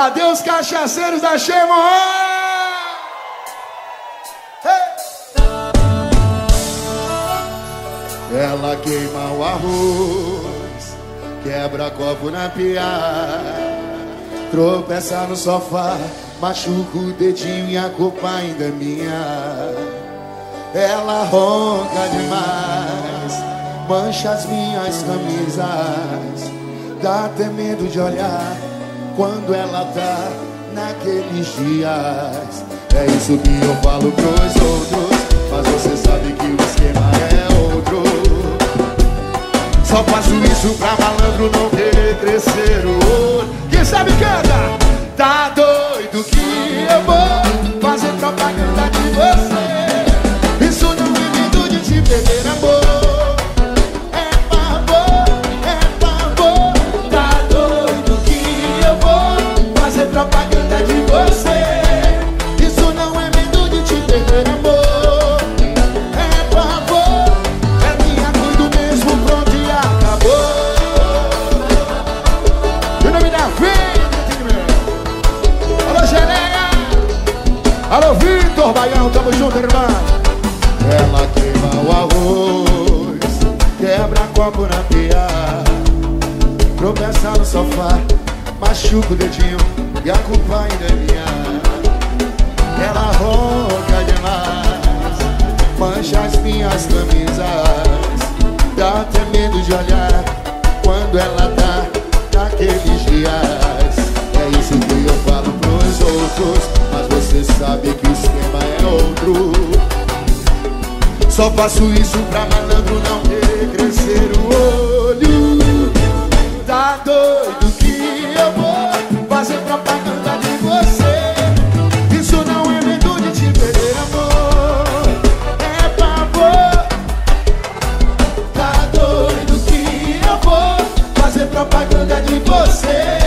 Cadê os cachaceiros da Chemo? Ela queima o arroz, quebra copo na pia, tropeça no sofá, machuca o dedinho e a culpa ainda é minha. Ela ronca demais, mancha as minhas camisas, dá até medo de olhar quando ela tá naqueles dias. É isso que eu falo pros outros, mas você sabe que o esquema é outro. Só faço isso pra malandro não querer crescer o. Quem sabe canta? Tá doido que eu vou fazer propaganda de você. Isso não é medo de te perder amor. Alô, Vitor Baião, tamo junto, irmã. Ela queima o arroz, quebra copo na pia, tropeça no sofá, machuca o dedinho e a culpa ainda é minha. Ela ronca demais, mancha as minhas camisas, dá até medo de olhar quando ela tá naqueles dias. É isso que eu falo pros outros, sabe que o esquema é outro. Só faço isso pra malandro não recrescer o olho. Tá doido que eu vou fazer propaganda de você. Isso não é medo de te perder, amor. É pavor. Tá doido que eu vou fazer propaganda de você.